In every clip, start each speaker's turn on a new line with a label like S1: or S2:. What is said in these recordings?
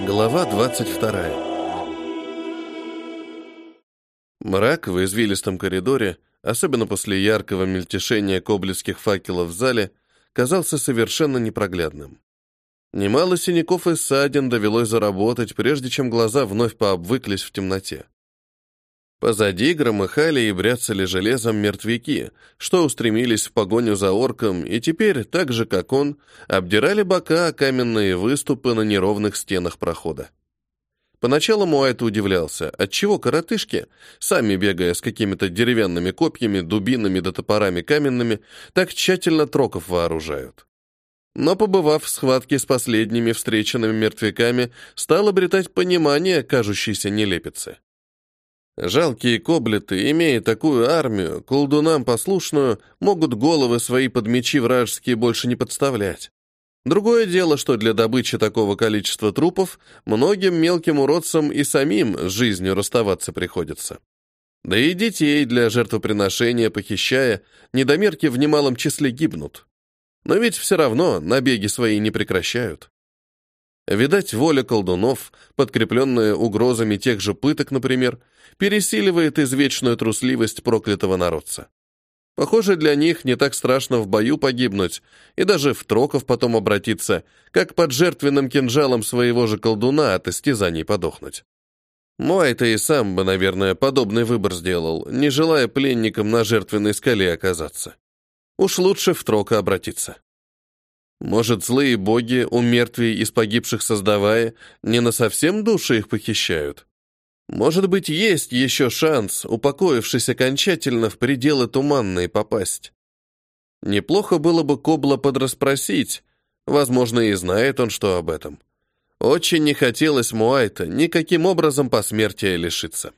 S1: Глава 22. Мрак в извилистом коридоре, особенно после яркого мельтешения коблицких факелов в зале, казался совершенно непроглядным. Немало синяков и ссадин довелось заработать, прежде чем глаза вновь пообвыклись в темноте. Позади громыхали и бряцали железом мертвяки, что устремились в погоню за орком, и теперь, так же как он, обдирали бока каменные выступы на неровных стенах прохода. Поначалу Муайт удивлялся, отчего коротышки, сами бегая с какими-то деревянными копьями, дубинами да топорами каменными, так тщательно троков вооружают. Но, побывав в схватке с последними встреченными мертвяками, стал обретать понимание кажущейся нелепицы. Жалкие коблеты, имея такую армию, колдунам послушную, могут головы свои под мечи вражеские больше не подставлять. Другое дело, что для добычи такого количества трупов многим мелким уродцам и самим с жизнью расставаться приходится. Да и детей для жертвоприношения похищая, недомерки в немалом числе гибнут. Но ведь все равно набеги свои не прекращают. Видать, воля колдунов, подкрепленная угрозами тех же пыток, например, пересиливает извечную трусливость проклятого народца. Похоже, для них не так страшно в бою погибнуть и даже в троков потом обратиться, как под жертвенным кинжалом своего же колдуна от истязаний подохнуть. Муай-то и сам бы, наверное, подобный выбор сделал, не желая пленником на жертвенной скале оказаться. Уж лучше в трока обратиться. Может, злые боги, у мертвей из погибших создавая, не на совсем души их похищают? Может быть, есть еще шанс, упокоившись окончательно в пределы туманные попасть? Неплохо было бы Кобла подраспросить, возможно, и знает он что об этом. Очень не хотелось Муайта никаким образом посмертия лишиться.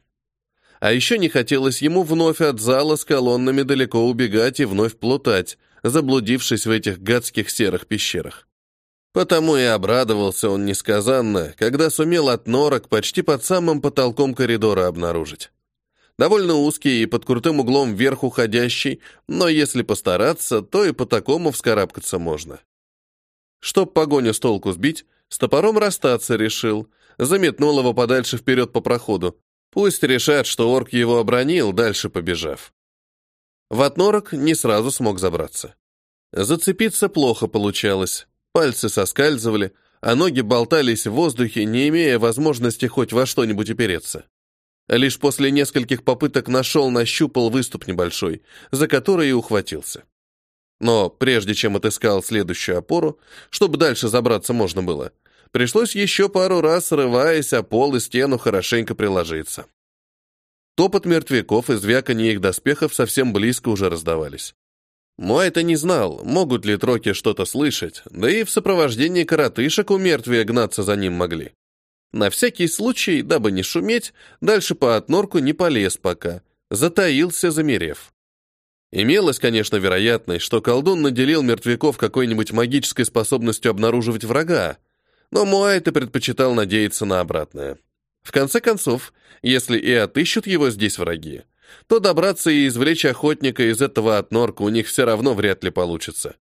S1: А еще не хотелось ему вновь от зала с колоннами далеко убегать и вновь плутать, заблудившись в этих гадских серых пещерах. Потому и обрадовался он несказанно, когда сумел от норок почти под самым потолком коридора обнаружить. Довольно узкий и под крутым углом вверх уходящий, но если постараться, то и по такому вскарабкаться можно. Чтоб погоню с толку сбить, с топором расстаться решил, заметнул его подальше вперед по проходу. Пусть решат, что орк его обронил, дальше побежав. В отнорок не сразу смог забраться. Зацепиться плохо получалось. Пальцы соскальзывали, а ноги болтались в воздухе, не имея возможности хоть во что-нибудь опереться. Лишь после нескольких попыток нашел, нащупал выступ небольшой, за который и ухватился. Но прежде чем отыскал следующую опору, чтобы дальше забраться можно было, пришлось еще пару раз, срываясь о пол и стену, хорошенько приложиться. Топот мертвяков и звяканье их доспехов совсем близко уже раздавались. Мой это не знал, могут ли троки что-то слышать, да и в сопровождении коротышек у мертвия гнаться за ним могли. На всякий случай, дабы не шуметь, дальше по отнорку не полез пока, затаился, замерев. Имелась, конечно, вероятность, что колдун наделил мертвяков какой-нибудь магической способностью обнаруживать врага, но Муайта предпочитал надеяться на обратное. В конце концов, если и отыщут его здесь враги, то добраться и извлечь охотника из этого отнорка у них все равно вряд ли получится.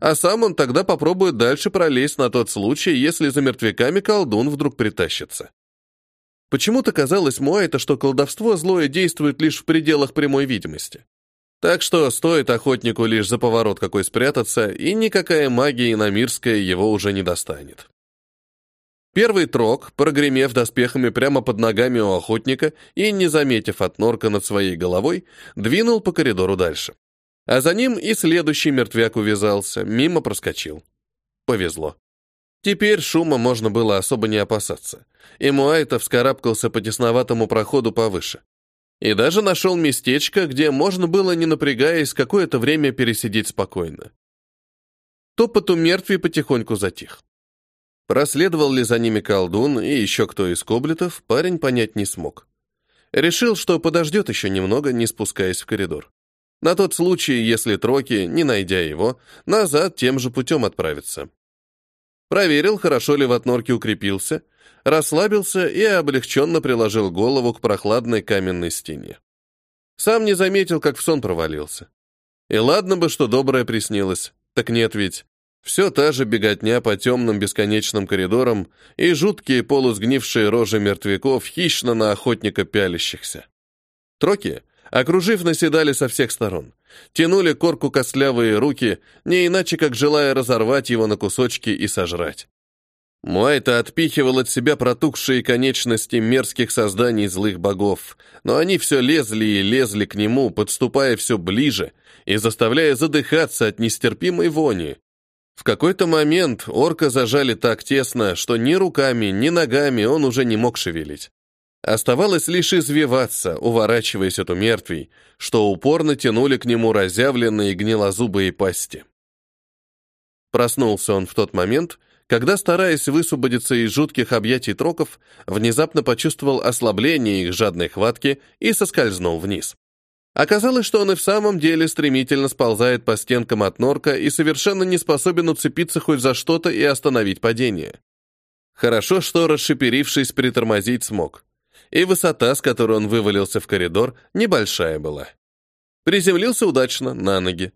S1: А сам он тогда попробует дальше пролезть на тот случай, если за мертвяками колдун вдруг притащится. Почему-то казалось Муайта, что колдовство злое действует лишь в пределах прямой видимости. Так что стоит охотнику лишь за поворот какой спрятаться, и никакая магия иномирская его уже не достанет. Первый трог, прогремев доспехами прямо под ногами у охотника и не заметив от норка над своей головой, двинул по коридору дальше. А за ним и следующий мертвяк увязался, мимо проскочил. Повезло. Теперь шума можно было особо не опасаться, и Муайта вскарабкался по тесноватому проходу повыше. И даже нашел местечко, где можно было, не напрягаясь, какое-то время пересидеть спокойно. Топот у мертвей потихоньку затих. Проследовал ли за ними колдун и еще кто из коблетов, парень понять не смог. Решил, что подождет еще немного, не спускаясь в коридор. На тот случай, если Троки, не найдя его, назад тем же путем отправится. Проверил, хорошо ли в отнорке укрепился, расслабился и облегченно приложил голову к прохладной каменной стене. Сам не заметил, как в сон провалился. И ладно бы, что доброе приснилось, так нет ведь. Все та же беготня по темным бесконечным коридорам и жуткие полусгнившие рожи мертвяков, хищно на охотника пялящихся. Троки, окружив, наседали со всех сторон. Тянули корку костлявые руки, не иначе как желая разорвать его на кусочки и сожрать. Муайта отпихивал от себя протухшие конечности мерзких созданий злых богов, но они все лезли и лезли к нему, подступая все ближе и заставляя задыхаться от нестерпимой вони. В какой-то момент орка зажали так тесно, что ни руками, ни ногами он уже не мог шевелить. Оставалось лишь извиваться, уворачиваясь от умертвий, что упорно тянули к нему разъявленные гнилозубые пасти. Проснулся он в тот момент, когда, стараясь высвободиться из жутких объятий троков, внезапно почувствовал ослабление их жадной хватки и соскользнул вниз. Оказалось, что он и в самом деле стремительно сползает по стенкам от норка и совершенно не способен уцепиться хоть за что-то и остановить падение. Хорошо, что, расшиперившись, притормозить смог. И высота, с которой он вывалился в коридор, небольшая была. Приземлился удачно, на ноги.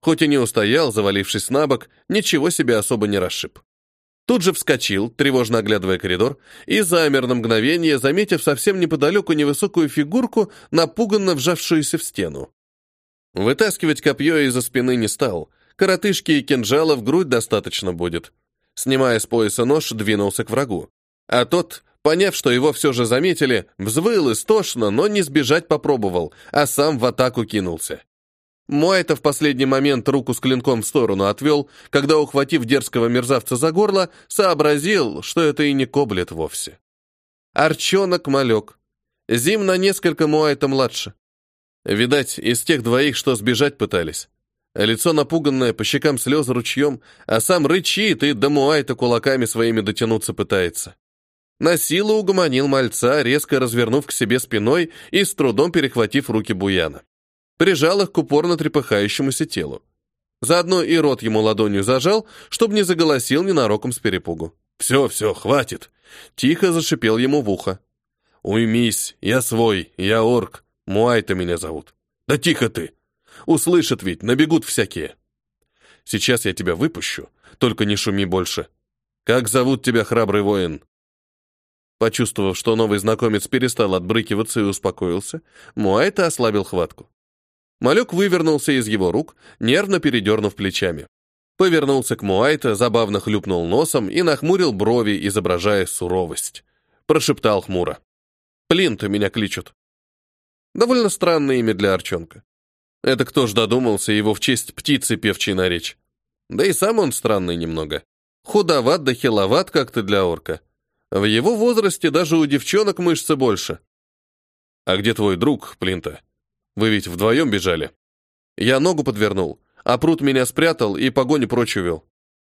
S1: Хоть и не устоял, завалившись на бок, ничего себе особо не расшиб. Тут же вскочил, тревожно оглядывая коридор, и замер на мгновение, заметив совсем неподалеку невысокую фигурку, напуганно вжавшуюся в стену. Вытаскивать копье из-за спины не стал. Коротышки и кинжала в грудь достаточно будет. Снимая с пояса нож, двинулся к врагу. А тот, поняв, что его все же заметили, взвыл истошно, но не сбежать попробовал, а сам в атаку кинулся. Мой-то в последний момент руку с клинком в сторону отвел, когда, ухватив дерзкого мерзавца за горло, сообразил, что это и не коблет вовсе. Арчонок-малек. Зим на несколько Муайта младше. Видать, из тех двоих, что сбежать пытались. Лицо напуганное, по щекам слезы ручьем, а сам рычит и до Муайта кулаками своими дотянуться пытается. На силу угомонил мальца, резко развернув к себе спиной и с трудом перехватив руки Буяна прижал их к упорно трепыхающемуся телу. Заодно и рот ему ладонью зажал, чтобы не заголосил ненароком с перепугу. «Все, все, хватит!» Тихо зашипел ему в ухо. «Уймись, я свой, я орк, Муайта меня зовут». «Да тихо ты! Услышат ведь, набегут всякие!» «Сейчас я тебя выпущу, только не шуми больше. Как зовут тебя, храбрый воин?» Почувствовав, что новый знакомец перестал отбрыкиваться и успокоился, Муайта ослабил хватку. Малек вывернулся из его рук, нервно передернув плечами. Повернулся к Муайта, забавно хлюпнул носом и нахмурил брови, изображая суровость. Прошептал хмуро. «Плинта меня кличут». Довольно странное имя для Арчонка. Это кто ж додумался его в честь птицы певчей наречь? Да и сам он странный немного. Худоват да хиловат как-то для орка. В его возрасте даже у девчонок мышцы больше. «А где твой друг, Плинта?» Вы ведь вдвоем бежали. Я ногу подвернул, а пруд меня спрятал и погоню прочь увел.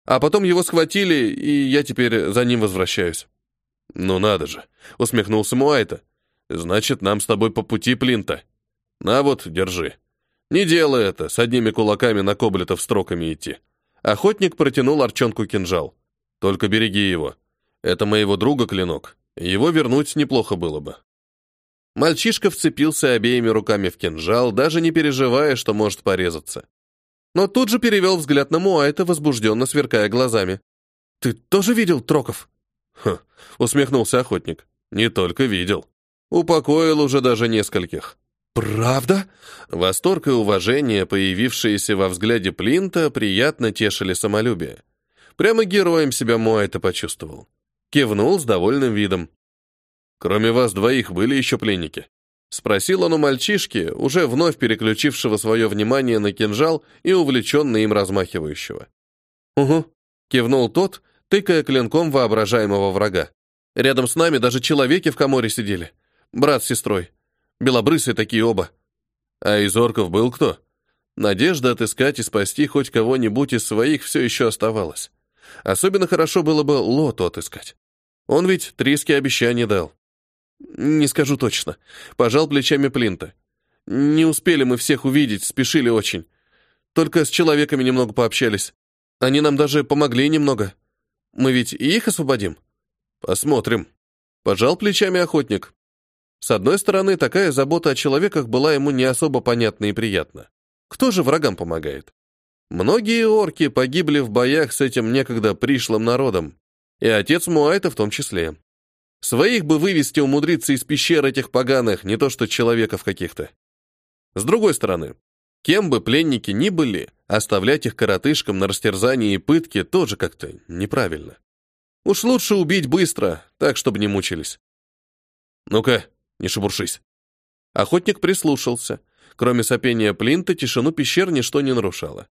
S1: А потом его схватили, и я теперь за ним возвращаюсь. Ну надо же, усмехнулся Муайта. Значит, нам с тобой по пути Плинта. На вот, держи. Не делай это, с одними кулаками на коблетов строками идти. Охотник протянул Арчонку кинжал. Только береги его. Это моего друга клинок. Его вернуть неплохо было бы. Мальчишка вцепился обеими руками в кинжал, даже не переживая, что может порезаться. Но тут же перевел взгляд на Муайта, возбужденно сверкая глазами. «Ты тоже видел Троков?» «Ха», — усмехнулся охотник. «Не только видел. Упокоил уже даже нескольких». «Правда?» Восторг и уважение, появившиеся во взгляде Плинта, приятно тешили самолюбие. Прямо героем себя Муайта почувствовал. Кивнул с довольным видом. Кроме вас двоих были еще пленники?» Спросил он у мальчишки, уже вновь переключившего свое внимание на кинжал и увлеченно им размахивающего. «Угу», — кивнул тот, тыкая клинком воображаемого врага. «Рядом с нами даже человеки в коморе сидели. Брат с сестрой. Белобрысые такие оба. А из орков был кто? Надежда отыскать и спасти хоть кого-нибудь из своих все еще оставалась. Особенно хорошо было бы Лоту отыскать. Он ведь Триске обещание дал. «Не скажу точно», — пожал плечами Плинта. «Не успели мы всех увидеть, спешили очень. Только с человеками немного пообщались. Они нам даже помогли немного. Мы ведь и их освободим?» «Посмотрим», — пожал плечами охотник. С одной стороны, такая забота о человеках была ему не особо понятна и приятна. Кто же врагам помогает? Многие орки погибли в боях с этим некогда пришлым народом, и отец Муайта в том числе. Своих бы вывести умудриться из пещер этих поганых, не то что человеков каких-то. С другой стороны, кем бы пленники ни были, оставлять их коротышкам на растерзание и пытки тоже как-то неправильно. Уж лучше убить быстро, так, чтобы не мучились. Ну-ка, не шебуршись. Охотник прислушался. Кроме сопения плинта, тишину пещер ничто не нарушало.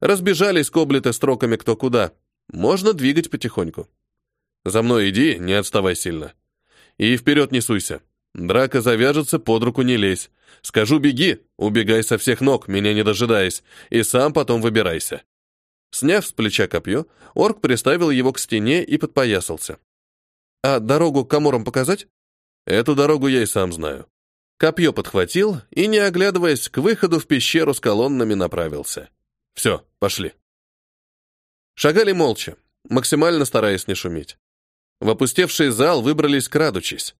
S1: Разбежались коблеты строками кто куда. Можно двигать потихоньку. За мной иди, не отставай сильно. И вперед не суйся. Драка завяжется, под руку не лезь. Скажу беги, убегай со всех ног, меня не дожидаясь, и сам потом выбирайся. Сняв с плеча копье, орк приставил его к стене и подпоясался. «А дорогу к коморам показать?» «Эту дорогу я и сам знаю». Копье подхватил и, не оглядываясь, к выходу в пещеру с колоннами направился. Все, пошли. Шагали молча, максимально стараясь не шуметь. В опустевший зал выбрались крадучись.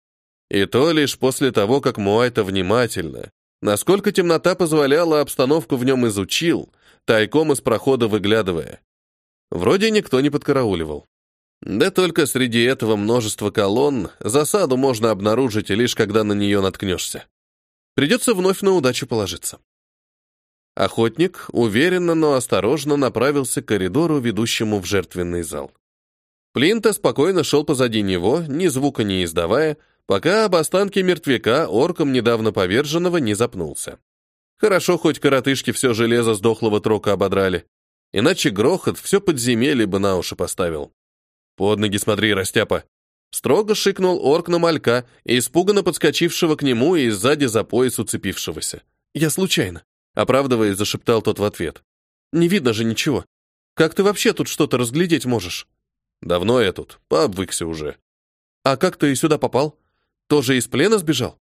S1: И то лишь после того, как Муайта внимательно, насколько темнота позволяла, обстановку в нем изучил, тайком из прохода выглядывая. Вроде никто не подкарауливал. Да только среди этого множества колонн засаду можно обнаружить лишь когда на нее наткнешься. Придется вновь на удачу положиться. Охотник уверенно, но осторожно направился к коридору, ведущему в жертвенный зал. Плинта спокойно шел позади него, ни звука не издавая, пока об останке мертвяка, орком недавно поверженного, не запнулся. Хорошо, хоть коротышки все железо с дохлого трока ободрали. Иначе грохот все подземелье бы на уши поставил. «Под ноги смотри, растяпа!» Строго шикнул орк на малька, испуганно подскочившего к нему и сзади за пояс уцепившегося. «Я случайно», — оправдываясь, зашептал тот в ответ. «Не видно же ничего. Как ты вообще тут что-то разглядеть можешь?» «Давно я тут, пообвыкся уже». «А как ты сюда попал? Тоже из плена сбежал?»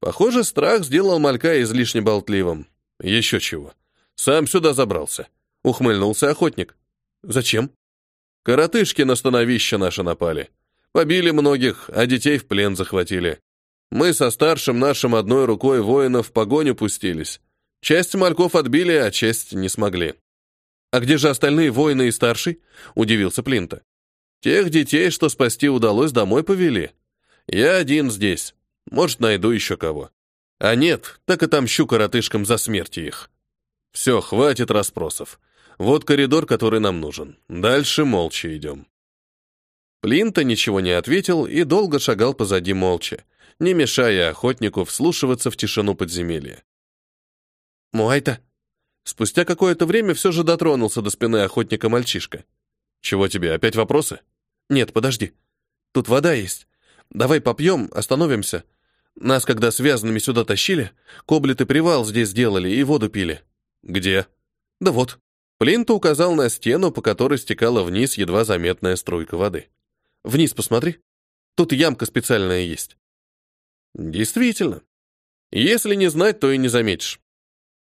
S1: Похоже, страх сделал малька излишне болтливым. «Еще чего. Сам сюда забрался», — ухмыльнулся охотник. «Зачем?» Коротышки на становище наше напали. Побили многих, а детей в плен захватили. Мы со старшим нашим одной рукой воинов в погоню пустились. Часть мальков отбили, а часть не смогли. «А где же остальные воины и старший?» — удивился Плинта. «Тех детей, что спасти удалось, домой повели. Я один здесь. Может, найду еще кого. А нет, так отомщу коротышкам за смерти их. Все, хватит расспросов. Вот коридор, который нам нужен. Дальше молча идем. Плинта ничего не ответил и долго шагал позади молча, не мешая охотнику вслушиваться в тишину подземелья. «Муайта!» Спустя какое-то время все же дотронулся до спины охотника мальчишка. «Чего тебе, опять вопросы?» «Нет, подожди. Тут вода есть. Давай попьем, остановимся. Нас, когда связанными сюда тащили, коблеты привал здесь сделали и воду пили». «Где?» «Да вот». Плинта указал на стену, по которой стекала вниз едва заметная струйка воды. «Вниз посмотри. Тут ямка специальная есть». Действительно. Если не знать, то и не заметишь.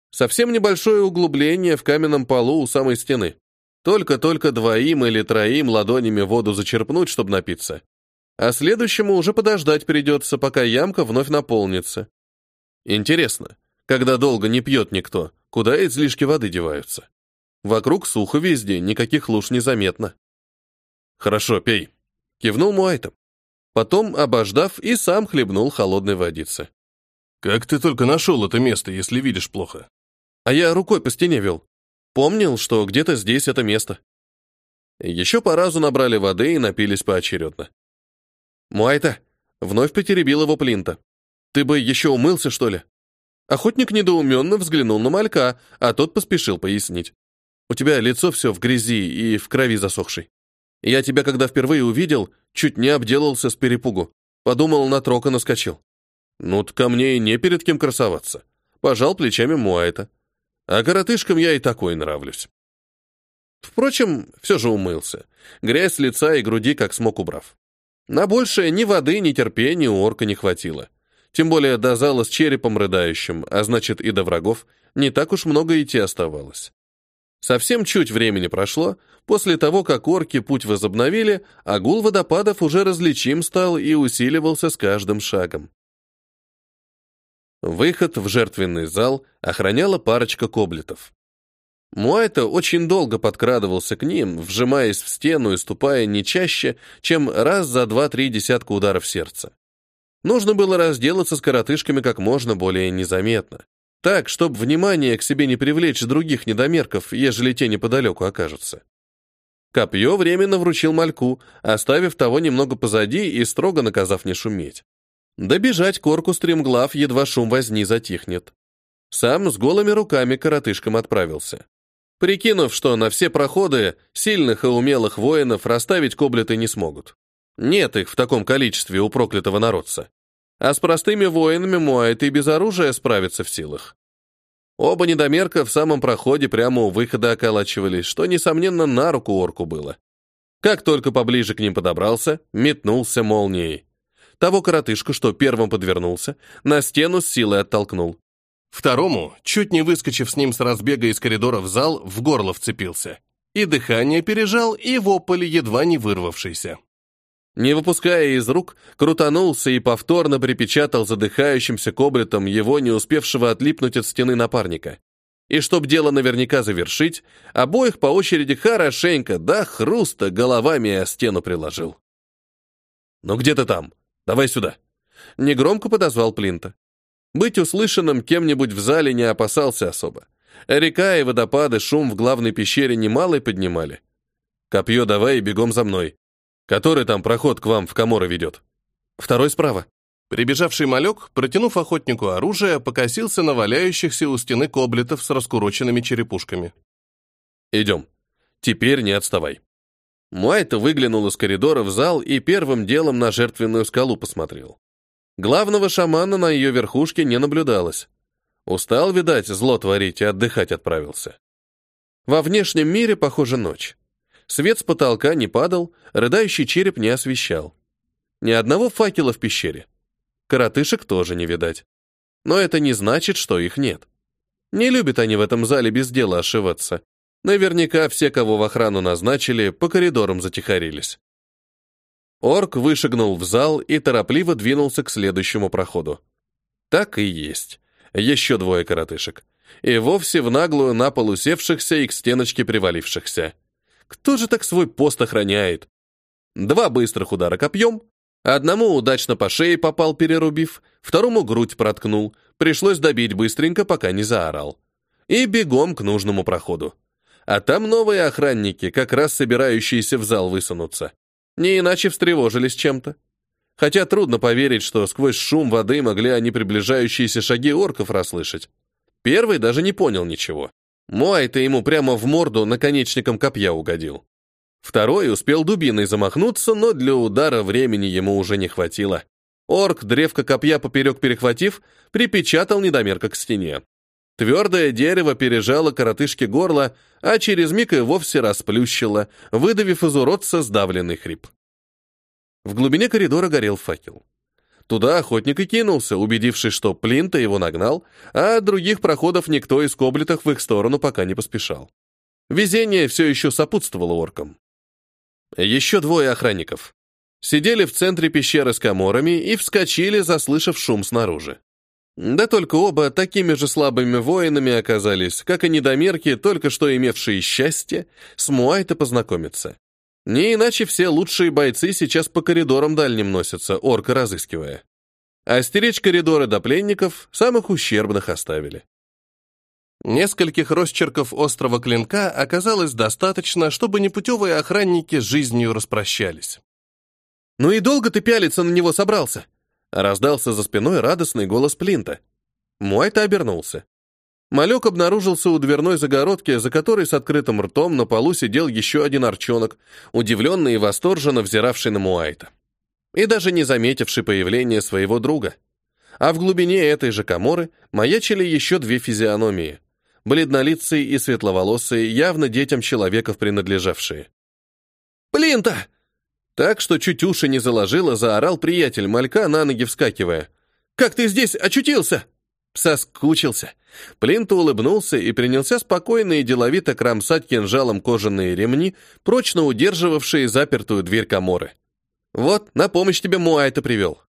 S1: Совсем небольшое углубление в каменном полу у самой стены. Только-только двоим или троим ладонями воду зачерпнуть, чтобы напиться. А следующему уже подождать придется, пока ямка вновь наполнится. Интересно, когда долго не пьет никто, куда излишки воды деваются? Вокруг сухо везде, никаких луж не заметно. «Хорошо, пей», — кивнул Муайтом. Потом, обождав, и сам хлебнул холодной водицы. «Как ты только нашел это место, если видишь плохо?» «А я рукой по стене вел. Помнил, что где-то здесь это место». Еще по разу набрали воды и напились поочередно. «Муайта!» — вновь потеребил его Плинта. «Ты бы еще умылся, что ли?» Охотник недоуменно взглянул на малька, а тот поспешил пояснить. У тебя лицо все в грязи и в крови засохшей. Я тебя, когда впервые увидел, чуть не обделался с перепугу. Подумал, на трока наскочил. Ну, ко мне и не перед кем красоваться. Пожал плечами Муайта. А коротышкам я и такой нравлюсь. Впрочем, все же умылся. Грязь лица и груди как смог убрав. На большее ни воды, ни терпения у орка не хватило. Тем более до зала с черепом рыдающим, а значит и до врагов, не так уж много идти оставалось. Совсем чуть времени прошло, после того, как орки путь возобновили, а гул водопадов уже различим стал и усиливался с каждым шагом. Выход в жертвенный зал охраняла парочка коблетов. Муайта очень долго подкрадывался к ним, вжимаясь в стену и ступая не чаще, чем раз за два-три десятка ударов сердца. Нужно было разделаться с коротышками как можно более незаметно. Так, чтобы внимание к себе не привлечь других недомерков, ежели те неподалеку окажутся. Копье временно вручил мальку, оставив того немного позади и строго наказав не шуметь. Добежать корку стремглав, едва шум возни затихнет. Сам с голыми руками коротышкам отправился. Прикинув, что на все проходы сильных и умелых воинов расставить коблеты не смогут. Нет их в таком количестве у проклятого народца. А с простыми воинами Муайт и без оружия справиться в силах. Оба недомерка в самом проходе прямо у выхода околачивались, что, несомненно, на руку орку было. Как только поближе к ним подобрался, метнулся молнией. Того коротышку, что первым подвернулся, на стену с силой оттолкнул. Второму, чуть не выскочив с ним с разбега из коридора в зал, в горло вцепился. И дыхание пережал, и вопль едва не вырвавшийся. Не выпуская из рук, крутанулся и повторно припечатал задыхающимся коблетом его, не успевшего отлипнуть от стены напарника. И чтоб дело наверняка завершить, обоих по очереди хорошенько, да хруста, головами о стену приложил. «Ну где ты там? Давай сюда!» Негромко подозвал Плинта. Быть услышанным кем-нибудь в зале не опасался особо. Река и водопады шум в главной пещере немалый поднимали. «Копье давай и бегом за мной. Который там проход к вам в коморы ведет?» «Второй справа». Прибежавший малек, протянув охотнику оружие, покосился на валяющихся у стены коблетов с раскуроченными черепушками. «Идем. Теперь не отставай». Муайта выглянул из коридора в зал и первым делом на жертвенную скалу посмотрел. Главного шамана на ее верхушке не наблюдалось. Устал, видать, зло творить и отдыхать отправился. Во внешнем мире, похоже, ночь. Свет с потолка не падал, рыдающий череп не освещал. Ни одного факела в пещере. Коротышек тоже не видать. Но это не значит, что их нет. Не любят они в этом зале без дела ошиваться. Наверняка все, кого в охрану назначили, по коридорам затихарились. Орк вышагнул в зал и торопливо двинулся к следующему проходу. Так и есть. Еще двое коротышек. И вовсе в наглую на пол усевшихся и к стеночке привалившихся. Кто же так свой пост охраняет? Два быстрых удара копьем. Одному удачно по шее попал, перерубив, второму грудь проткнул. Пришлось добить быстренько, пока не заорал. И бегом к нужному проходу. А там новые охранники, как раз собирающиеся в зал высунуться. Не иначе встревожились чем-то. Хотя трудно поверить, что сквозь шум воды могли они приближающиеся шаги орков расслышать. Первый даже не понял ничего. Муай-то ему прямо в морду наконечником копья угодил. Второй успел дубиной замахнуться, но для удара времени ему уже не хватило. Орк, древко копья поперек перехватив, припечатал недомерка к стене. Твердое дерево пережало коротышке горло, а через миг и вовсе расплющило, выдавив из уродца сдавленный хрип. В глубине коридора горел факел. Туда охотник и кинулся, убедившись, что Плинта его нагнал, а других проходов никто из коблетов в их сторону пока не поспешал. Везение все еще сопутствовало оркам. Еще двое охранников. Сидели в центре пещеры с коморами и вскочили, заслышав шум снаружи. Да только оба такими же слабыми воинами оказались, как и недомерки, только что имевшие счастье с Муайта познакомиться. Не иначе все лучшие бойцы сейчас по коридорам дальним носятся, орка разыскивая. А стеречь коридоры до пленников самых ущербных оставили. Нескольких росчерков острого клинка оказалось достаточно, чтобы непутевые охранники с жизнью распрощались. «Ну и долго ты пялиться на него собрался?» Раздался за спиной радостный голос Плинта. Муайта обернулся. Малек обнаружился у дверной загородки, за которой с открытым ртом на полу сидел еще один арчонок, удивленный и восторженно взиравший на Муайта. И даже не заметивший появления своего друга. А в глубине этой же коморы маячили еще две физиономии. Бледнолицые и светловолосые, явно детям человеков принадлежавшие. «Плинта!» Так что чуть уши не заложило, заорал приятель малька, на ноги вскакивая. «Как ты здесь очутился?» Соскучился. Плинт улыбнулся и принялся спокойно и деловито кромсать кинжалом кожаные ремни, прочно удерживавшие запертую дверь коморы. «Вот, на помощь тебе Муайта привел».